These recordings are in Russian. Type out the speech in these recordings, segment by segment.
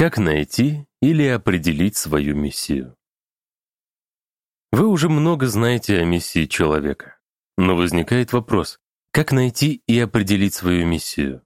Как найти или определить свою миссию? Вы уже много знаете о миссии человека. Но возникает вопрос, как найти и определить свою миссию?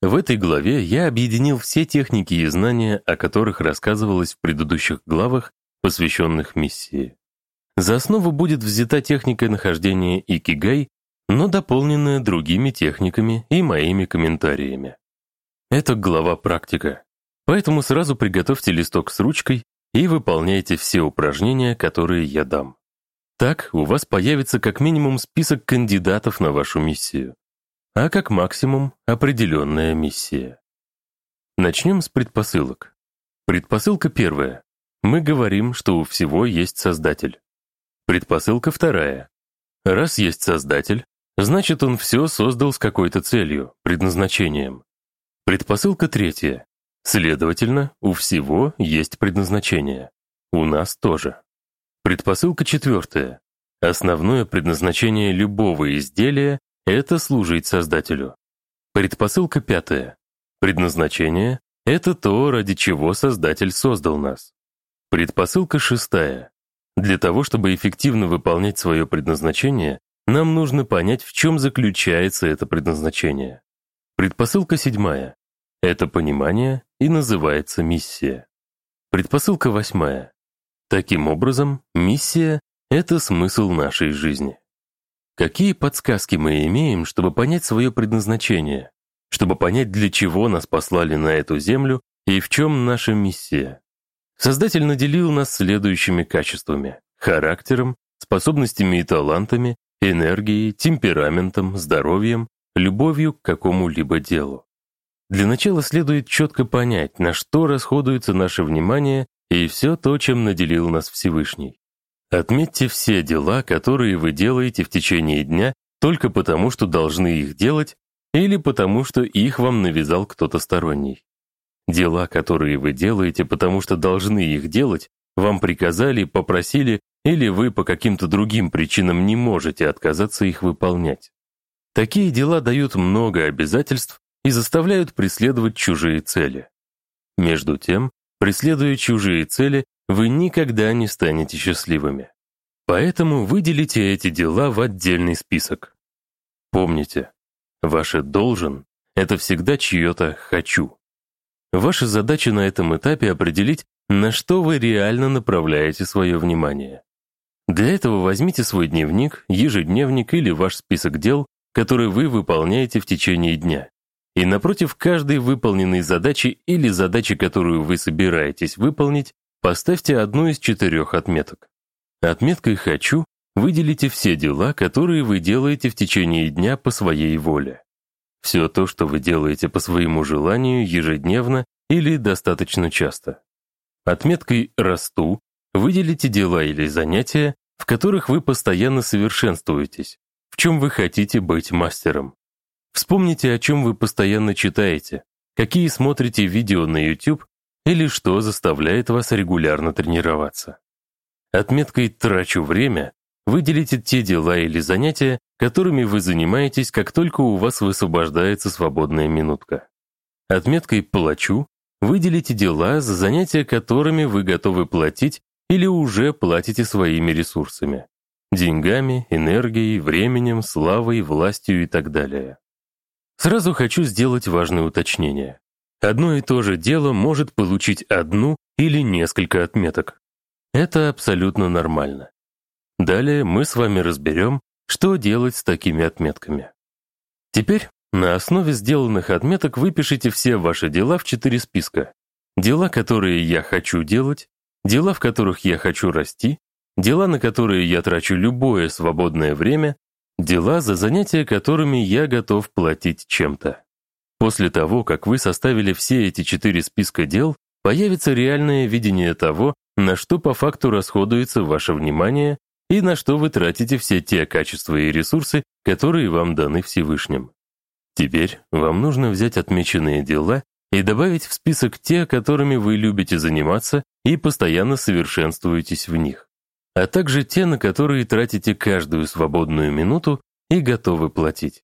В этой главе я объединил все техники и знания, о которых рассказывалось в предыдущих главах, посвященных миссии. За основу будет взята техника нахождения икигай, но дополненная другими техниками и моими комментариями. Это глава практика, поэтому сразу приготовьте листок с ручкой и выполняйте все упражнения, которые я дам. Так у вас появится как минимум список кандидатов на вашу миссию, а как максимум определенная миссия. Начнем с предпосылок. Предпосылка первая. Мы говорим, что у всего есть Создатель. Предпосылка вторая. Раз есть Создатель, значит он все создал с какой-то целью, предназначением. Предпосылка третья. Следовательно, у всего есть предназначение. У нас тоже. Предпосылка четвертая. Основное предназначение любого изделия — это служить Создателю. Предпосылка пятая. Предназначение — это то, ради чего Создатель создал нас. Предпосылка шестая. Для того, чтобы эффективно выполнять свое предназначение, нам нужно понять, в чем заключается это предназначение. Предпосылка седьмая. Это понимание и называется миссия. Предпосылка восьмая. Таким образом, миссия — это смысл нашей жизни. Какие подсказки мы имеем, чтобы понять свое предназначение, чтобы понять, для чего нас послали на эту землю и в чем наша миссия? Создатель наделил нас следующими качествами — характером, способностями и талантами, энергией, темпераментом, здоровьем, любовью к какому-либо делу. Для начала следует четко понять, на что расходуется наше внимание и все то, чем наделил нас Всевышний. Отметьте все дела, которые вы делаете в течение дня только потому, что должны их делать, или потому, что их вам навязал кто-то сторонний. Дела, которые вы делаете, потому что должны их делать, вам приказали, попросили, или вы по каким-то другим причинам не можете отказаться их выполнять. Такие дела дают много обязательств и заставляют преследовать чужие цели. Между тем, преследуя чужие цели, вы никогда не станете счастливыми. Поэтому выделите эти дела в отдельный список. Помните, ваше «должен» — это всегда чье-то «хочу». Ваша задача на этом этапе определить, на что вы реально направляете свое внимание. Для этого возьмите свой дневник, ежедневник или ваш список дел, которые вы выполняете в течение дня. И напротив каждой выполненной задачи или задачи, которую вы собираетесь выполнить, поставьте одну из четырех отметок. Отметкой «Хочу» выделите все дела, которые вы делаете в течение дня по своей воле. Все то, что вы делаете по своему желанию ежедневно или достаточно часто. Отметкой «Расту» выделите дела или занятия, в которых вы постоянно совершенствуетесь, в чем вы хотите быть мастером. Вспомните, о чем вы постоянно читаете, какие смотрите видео на YouTube или что заставляет вас регулярно тренироваться. Отметкой «трачу время» выделите те дела или занятия, которыми вы занимаетесь, как только у вас высвобождается свободная минутка. Отметкой «плачу» выделите дела, за занятия которыми вы готовы платить или уже платите своими ресурсами. Деньгами, энергией, временем, славой, властью и так далее. Сразу хочу сделать важное уточнение. Одно и то же дело может получить одну или несколько отметок. Это абсолютно нормально. Далее мы с вами разберем, что делать с такими отметками. Теперь на основе сделанных отметок выпишите все ваши дела в четыре списка. Дела, которые я хочу делать, дела, в которых я хочу расти, дела, на которые я трачу любое свободное время, Дела, за занятия которыми я готов платить чем-то. После того, как вы составили все эти четыре списка дел, появится реальное видение того, на что по факту расходуется ваше внимание и на что вы тратите все те качества и ресурсы, которые вам даны Всевышним. Теперь вам нужно взять отмеченные дела и добавить в список те, которыми вы любите заниматься и постоянно совершенствуетесь в них а также те, на которые тратите каждую свободную минуту и готовы платить.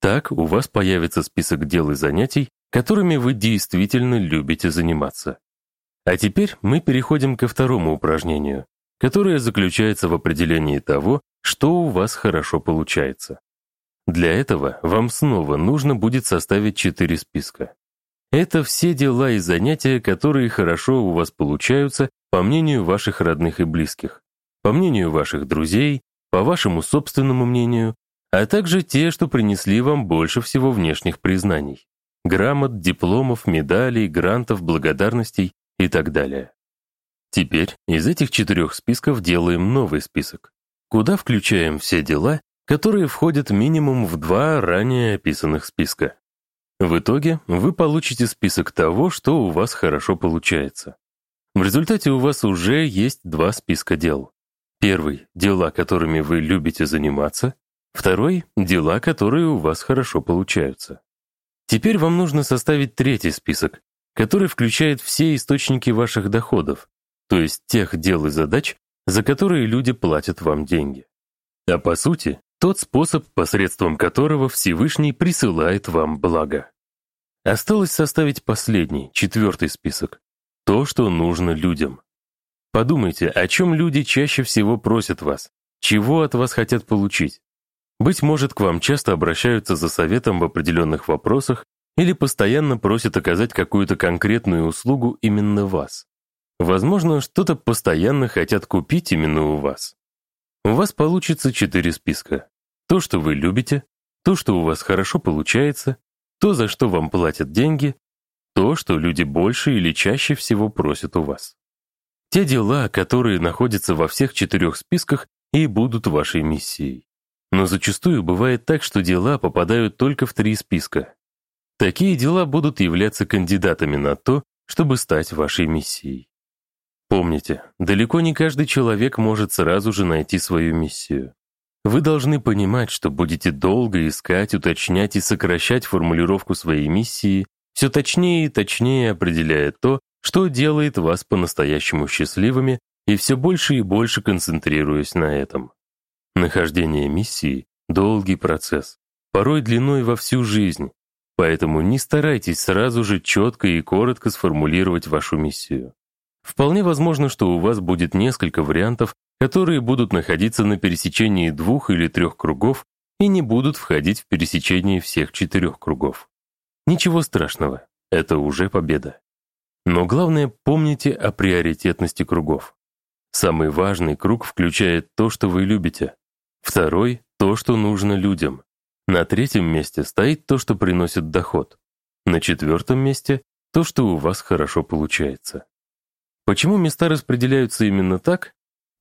Так у вас появится список дел и занятий, которыми вы действительно любите заниматься. А теперь мы переходим ко второму упражнению, которое заключается в определении того, что у вас хорошо получается. Для этого вам снова нужно будет составить четыре списка. Это все дела и занятия, которые хорошо у вас получаются, по мнению ваших родных и близких, по мнению ваших друзей, по вашему собственному мнению, а также те, что принесли вам больше всего внешних признаний. Грамот, дипломов, медалей, грантов, благодарностей и так далее. Теперь из этих четырех списков делаем новый список, куда включаем все дела, которые входят минимум в два ранее описанных списка. В итоге вы получите список того, что у вас хорошо получается. В результате у вас уже есть два списка дел. Первый — дела, которыми вы любите заниматься. Второй — дела, которые у вас хорошо получаются. Теперь вам нужно составить третий список, который включает все источники ваших доходов, то есть тех дел и задач, за которые люди платят вам деньги. А по сути, тот способ, посредством которого Всевышний присылает вам благо. Осталось составить последний, четвертый список. То, что нужно людям. Подумайте, о чем люди чаще всего просят вас, чего от вас хотят получить. Быть может, к вам часто обращаются за советом в определенных вопросах или постоянно просят оказать какую-то конкретную услугу именно вас. Возможно, что-то постоянно хотят купить именно у вас. У вас получится четыре списка. То, что вы любите, то, что у вас хорошо получается, то, за что вам платят деньги, то, что люди больше или чаще всего просят у вас. Те дела, которые находятся во всех четырех списках и будут вашей миссией. Но зачастую бывает так, что дела попадают только в три списка. Такие дела будут являться кандидатами на то, чтобы стать вашей миссией. Помните, далеко не каждый человек может сразу же найти свою миссию. Вы должны понимать, что будете долго искать, уточнять и сокращать формулировку своей миссии, все точнее и точнее определяя то, что делает вас по-настоящему счастливыми и все больше и больше концентрируясь на этом. Нахождение миссии — долгий процесс, порой длиной во всю жизнь, поэтому не старайтесь сразу же четко и коротко сформулировать вашу миссию. Вполне возможно, что у вас будет несколько вариантов, которые будут находиться на пересечении двух или трех кругов и не будут входить в пересечение всех четырех кругов. Ничего страшного, это уже победа. Но главное, помните о приоритетности кругов. Самый важный круг включает то, что вы любите. Второй — то, что нужно людям. На третьем месте стоит то, что приносит доход. На четвертом месте — то, что у вас хорошо получается. Почему места распределяются именно так?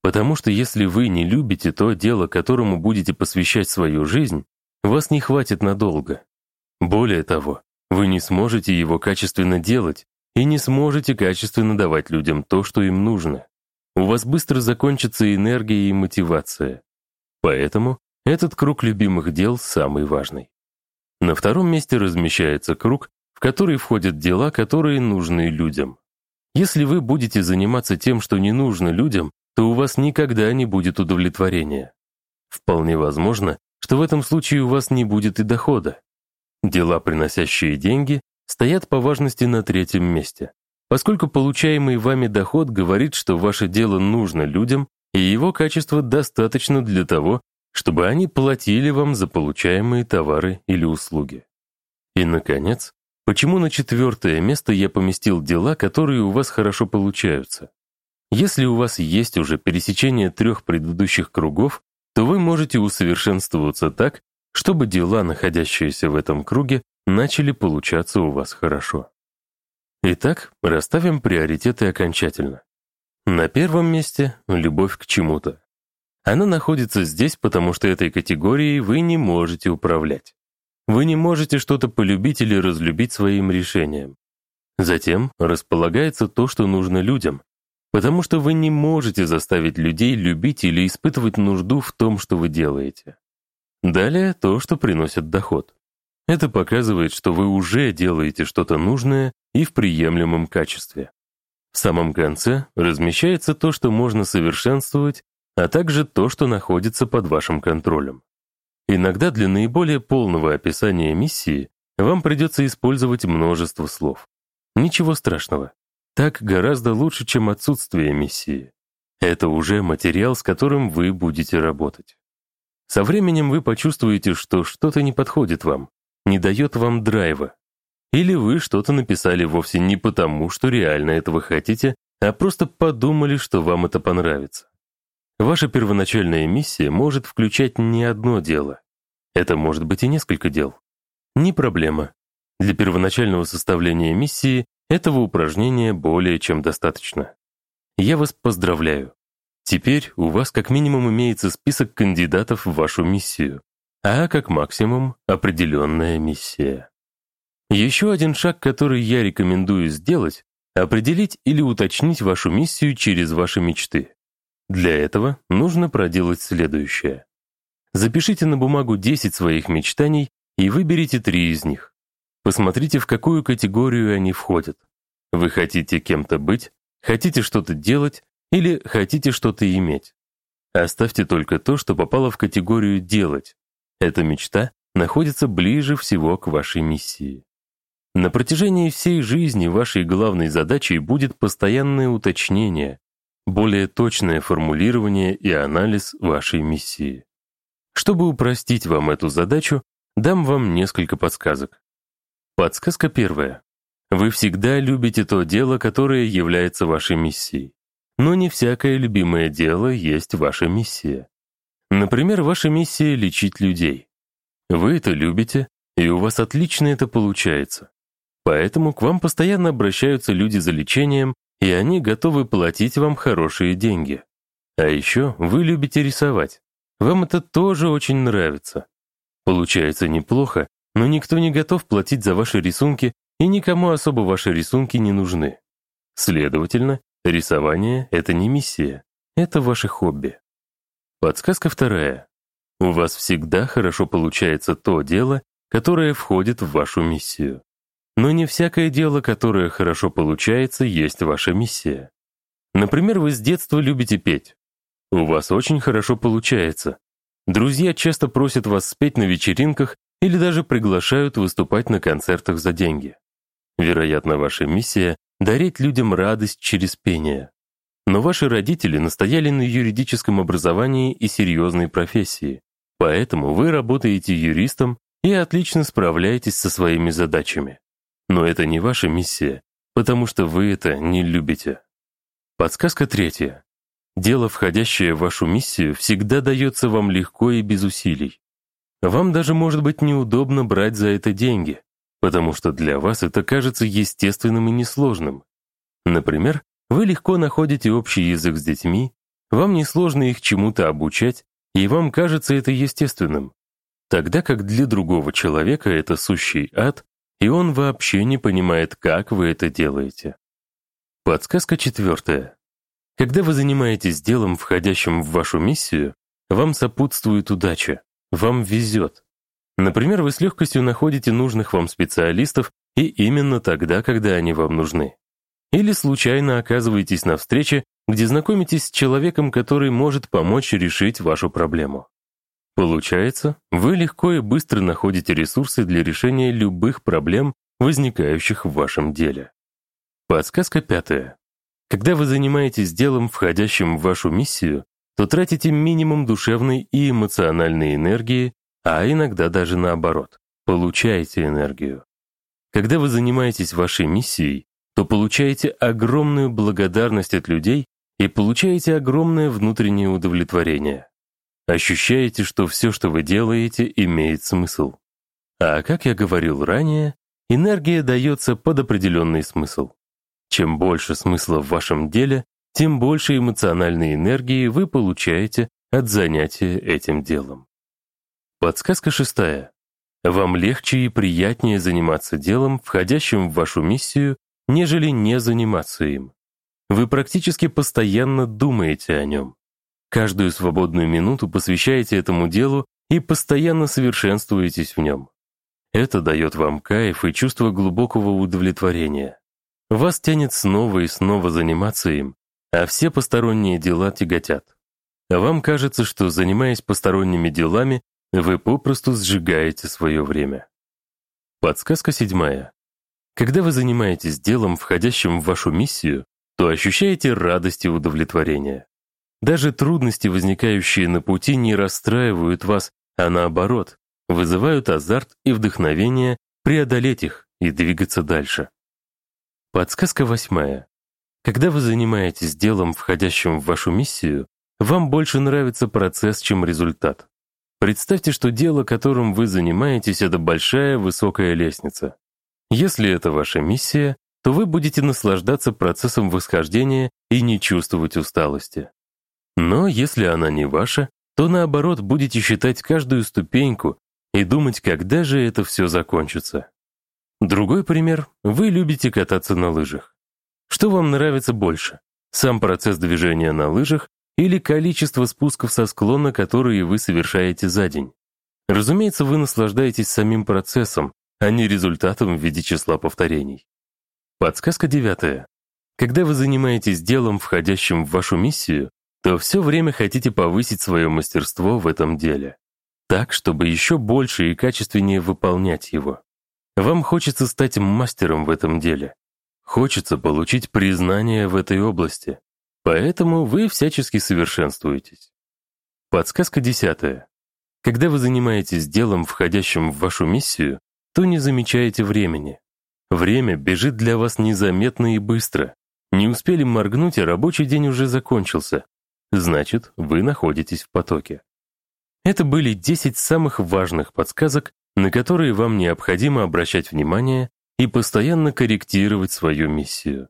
Потому что если вы не любите то дело, которому будете посвящать свою жизнь, вас не хватит надолго. Более того, вы не сможете его качественно делать и не сможете качественно давать людям то, что им нужно. У вас быстро закончится энергия и мотивация. Поэтому этот круг любимых дел самый важный. На втором месте размещается круг, в который входят дела, которые нужны людям. Если вы будете заниматься тем, что не нужно людям, то у вас никогда не будет удовлетворения. Вполне возможно, что в этом случае у вас не будет и дохода. Дела, приносящие деньги, стоят по важности на третьем месте, поскольку получаемый вами доход говорит, что ваше дело нужно людям, и его качество достаточно для того, чтобы они платили вам за получаемые товары или услуги. И, наконец, почему на четвертое место я поместил дела, которые у вас хорошо получаются? Если у вас есть уже пересечение трех предыдущих кругов, то вы можете усовершенствоваться так, чтобы дела, находящиеся в этом круге, начали получаться у вас хорошо. Итак, расставим приоритеты окончательно. На первом месте — любовь к чему-то. Она находится здесь, потому что этой категорией вы не можете управлять. Вы не можете что-то полюбить или разлюбить своим решением. Затем располагается то, что нужно людям, потому что вы не можете заставить людей любить или испытывать нужду в том, что вы делаете. Далее то, что приносит доход. Это показывает, что вы уже делаете что-то нужное и в приемлемом качестве. В самом конце размещается то, что можно совершенствовать, а также то, что находится под вашим контролем. Иногда для наиболее полного описания миссии вам придется использовать множество слов. Ничего страшного. Так гораздо лучше, чем отсутствие миссии. Это уже материал, с которым вы будете работать. Со временем вы почувствуете, что что-то не подходит вам, не дает вам драйва. Или вы что-то написали вовсе не потому, что реально этого хотите, а просто подумали, что вам это понравится. Ваша первоначальная миссия может включать не одно дело. Это может быть и несколько дел. Не проблема. Для первоначального составления миссии этого упражнения более чем достаточно. Я вас поздравляю. Теперь у вас как минимум имеется список кандидатов в вашу миссию, а как максимум определенная миссия. Еще один шаг, который я рекомендую сделать, определить или уточнить вашу миссию через ваши мечты. Для этого нужно проделать следующее. Запишите на бумагу 10 своих мечтаний и выберите три из них. Посмотрите, в какую категорию они входят. Вы хотите кем-то быть, хотите что-то делать или хотите что-то иметь. Оставьте только то, что попало в категорию «делать». Эта мечта находится ближе всего к вашей миссии. На протяжении всей жизни вашей главной задачей будет постоянное уточнение, более точное формулирование и анализ вашей миссии. Чтобы упростить вам эту задачу, дам вам несколько подсказок. Подсказка первая. Вы всегда любите то дело, которое является вашей миссией. Но не всякое любимое дело есть ваша миссия. Например, ваша миссия — лечить людей. Вы это любите, и у вас отлично это получается. Поэтому к вам постоянно обращаются люди за лечением, и они готовы платить вам хорошие деньги. А еще вы любите рисовать. Вам это тоже очень нравится. Получается неплохо, но никто не готов платить за ваши рисунки, и никому особо ваши рисунки не нужны. Следовательно, рисование — это не миссия, это ваше хобби. Подсказка вторая. У вас всегда хорошо получается то дело, которое входит в вашу миссию. Но не всякое дело, которое хорошо получается, есть ваша миссия. Например, вы с детства любите петь. У вас очень хорошо получается. Друзья часто просят вас спеть на вечеринках или даже приглашают выступать на концертах за деньги. Вероятно, ваша миссия — дарить людям радость через пение. Но ваши родители настояли на юридическом образовании и серьезной профессии, поэтому вы работаете юристом и отлично справляетесь со своими задачами. Но это не ваша миссия, потому что вы это не любите. Подсказка третья. Дело, входящее в вашу миссию, всегда дается вам легко и без усилий. Вам даже может быть неудобно брать за это деньги, потому что для вас это кажется естественным и несложным. Например, вы легко находите общий язык с детьми, вам несложно их чему-то обучать, и вам кажется это естественным. Тогда как для другого человека это сущий ад, и он вообще не понимает, как вы это делаете. Подсказка четвертая. Когда вы занимаетесь делом, входящим в вашу миссию, вам сопутствует удача, вам везет. Например, вы с легкостью находите нужных вам специалистов и именно тогда, когда они вам нужны. Или случайно оказываетесь на встрече, где знакомитесь с человеком, который может помочь решить вашу проблему. Получается, вы легко и быстро находите ресурсы для решения любых проблем, возникающих в вашем деле. Подсказка пятая. Когда вы занимаетесь делом, входящим в вашу миссию, то тратите минимум душевной и эмоциональной энергии, а иногда даже наоборот, получаете энергию. Когда вы занимаетесь вашей миссией, то получаете огромную благодарность от людей и получаете огромное внутреннее удовлетворение. Ощущаете, что все, что вы делаете, имеет смысл. А как я говорил ранее, энергия дается под определенный смысл. Чем больше смысла в вашем деле, тем больше эмоциональной энергии вы получаете от занятия этим делом. Подсказка шестая. Вам легче и приятнее заниматься делом, входящим в вашу миссию, нежели не заниматься им. Вы практически постоянно думаете о нем. Каждую свободную минуту посвящаете этому делу и постоянно совершенствуетесь в нем. Это дает вам кайф и чувство глубокого удовлетворения. Вас тянет снова и снова заниматься им, а все посторонние дела тяготят. Вам кажется, что, занимаясь посторонними делами, вы попросту сжигаете свое время. Подсказка седьмая. Когда вы занимаетесь делом, входящим в вашу миссию, то ощущаете радость и удовлетворение. Даже трудности, возникающие на пути, не расстраивают вас, а наоборот, вызывают азарт и вдохновение преодолеть их и двигаться дальше. Подсказка восьмая. Когда вы занимаетесь делом, входящим в вашу миссию, вам больше нравится процесс, чем результат. Представьте, что дело, которым вы занимаетесь, это большая высокая лестница. Если это ваша миссия, то вы будете наслаждаться процессом восхождения и не чувствовать усталости. Но если она не ваша, то наоборот будете считать каждую ступеньку и думать, когда же это все закончится. Другой пример — вы любите кататься на лыжах. Что вам нравится больше? Сам процесс движения на лыжах или количество спусков со склона, которые вы совершаете за день? Разумеется, вы наслаждаетесь самим процессом, а не результатом в виде числа повторений. Подсказка девятая. Когда вы занимаетесь делом, входящим в вашу миссию, то все время хотите повысить свое мастерство в этом деле. Так, чтобы еще больше и качественнее выполнять его. Вам хочется стать мастером в этом деле. Хочется получить признание в этой области. Поэтому вы всячески совершенствуетесь. Подсказка десятая. Когда вы занимаетесь делом, входящим в вашу миссию, то не замечаете времени. Время бежит для вас незаметно и быстро. Не успели моргнуть, а рабочий день уже закончился. Значит, вы находитесь в потоке. Это были 10 самых важных подсказок, на которые вам необходимо обращать внимание и постоянно корректировать свою миссию.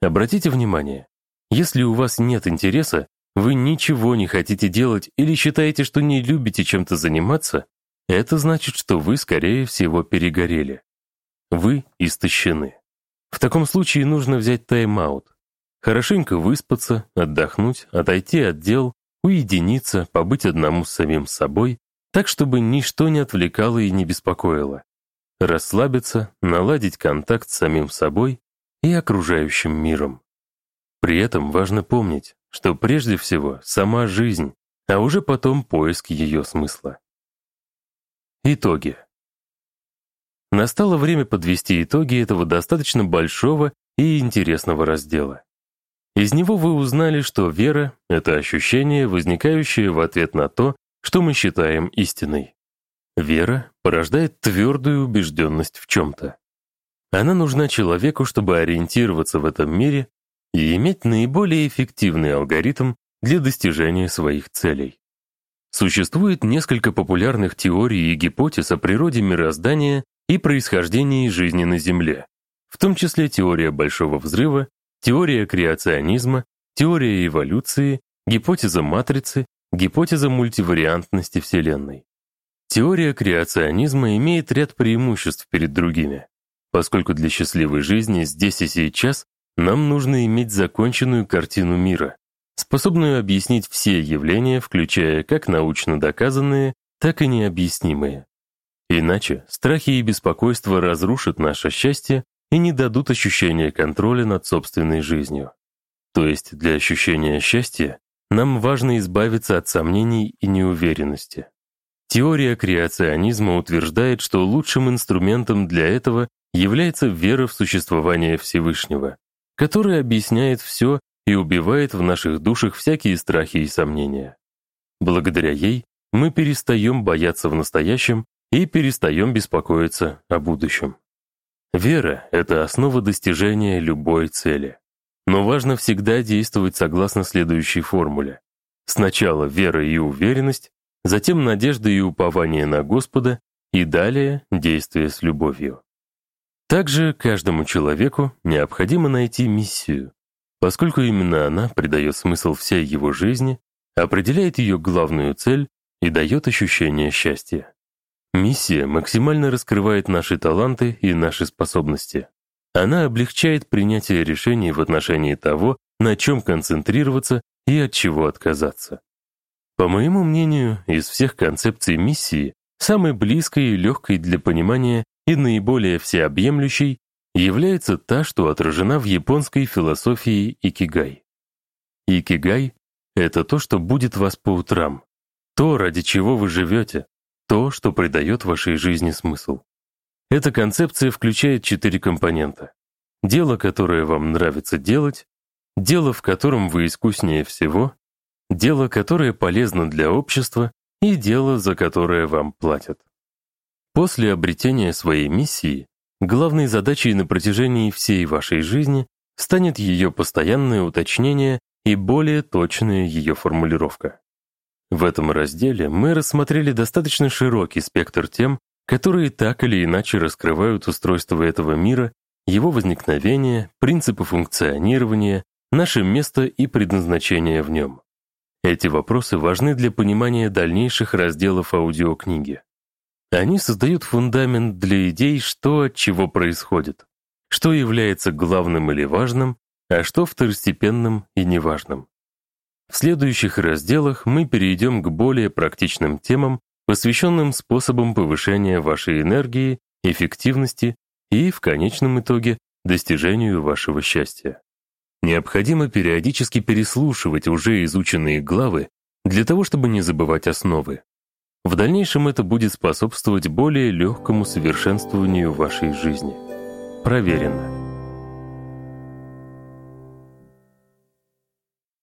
Обратите внимание, если у вас нет интереса, вы ничего не хотите делать или считаете, что не любите чем-то заниматься, это значит, что вы, скорее всего, перегорели. Вы истощены. В таком случае нужно взять тайм-аут. Хорошенько выспаться, отдохнуть, отойти от дел, уединиться, побыть одному с самим собой, так, чтобы ничто не отвлекало и не беспокоило. Расслабиться, наладить контакт с самим собой и окружающим миром. При этом важно помнить, что прежде всего сама жизнь, а уже потом поиск ее смысла. Итоги. Настало время подвести итоги этого достаточно большого и интересного раздела. Из него вы узнали, что вера — это ощущение, возникающее в ответ на то, что мы считаем истиной. Вера порождает твердую убежденность в чем-то. Она нужна человеку, чтобы ориентироваться в этом мире и иметь наиболее эффективный алгоритм для достижения своих целей. Существует несколько популярных теорий и гипотез о природе мироздания и происхождении жизни на Земле, в том числе теория Большого Взрыва, теория креационизма, теория эволюции, гипотеза матрицы, гипотеза мультивариантности Вселенной. Теория креационизма имеет ряд преимуществ перед другими, поскольку для счастливой жизни здесь и сейчас нам нужно иметь законченную картину мира, способную объяснить все явления, включая как научно доказанные, так и необъяснимые. Иначе страхи и беспокойство разрушат наше счастье и не дадут ощущения контроля над собственной жизнью. То есть для ощущения счастья нам важно избавиться от сомнений и неуверенности. Теория креационизма утверждает, что лучшим инструментом для этого является вера в существование Всевышнего, который объясняет все и убивает в наших душах всякие страхи и сомнения. Благодаря ей мы перестаем бояться в настоящем и перестаем беспокоиться о будущем. Вера — это основа достижения любой цели. Но важно всегда действовать согласно следующей формуле. Сначала вера и уверенность, затем надежда и упование на Господа, и далее действие с любовью. Также каждому человеку необходимо найти миссию, поскольку именно она придает смысл всей его жизни, определяет ее главную цель и дает ощущение счастья. Миссия максимально раскрывает наши таланты и наши способности. Она облегчает принятие решений в отношении того, на чем концентрироваться и от чего отказаться. По моему мнению, из всех концепций миссии, самой близкой и легкой для понимания и наиболее всеобъемлющей является та, что отражена в японской философии икигай. Икигай — это то, что будет вас по утрам, то, ради чего вы живете, то, что придает вашей жизни смысл. Эта концепция включает четыре компонента. Дело, которое вам нравится делать, дело, в котором вы искуснее всего, дело, которое полезно для общества и дело, за которое вам платят. После обретения своей миссии, главной задачей на протяжении всей вашей жизни станет ее постоянное уточнение и более точная ее формулировка. В этом разделе мы рассмотрели достаточно широкий спектр тем, которые так или иначе раскрывают устройство этого мира, его возникновение, принципы функционирования, наше место и предназначение в нем. Эти вопросы важны для понимания дальнейших разделов аудиокниги. Они создают фундамент для идей, что от чего происходит, что является главным или важным, а что второстепенным и неважным. В следующих разделах мы перейдем к более практичным темам, посвященным способам повышения вашей энергии, эффективности и, в конечном итоге, достижению вашего счастья. Необходимо периодически переслушивать уже изученные главы для того, чтобы не забывать основы. В дальнейшем это будет способствовать более легкому совершенствованию вашей жизни. Проверено.